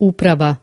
Uprava.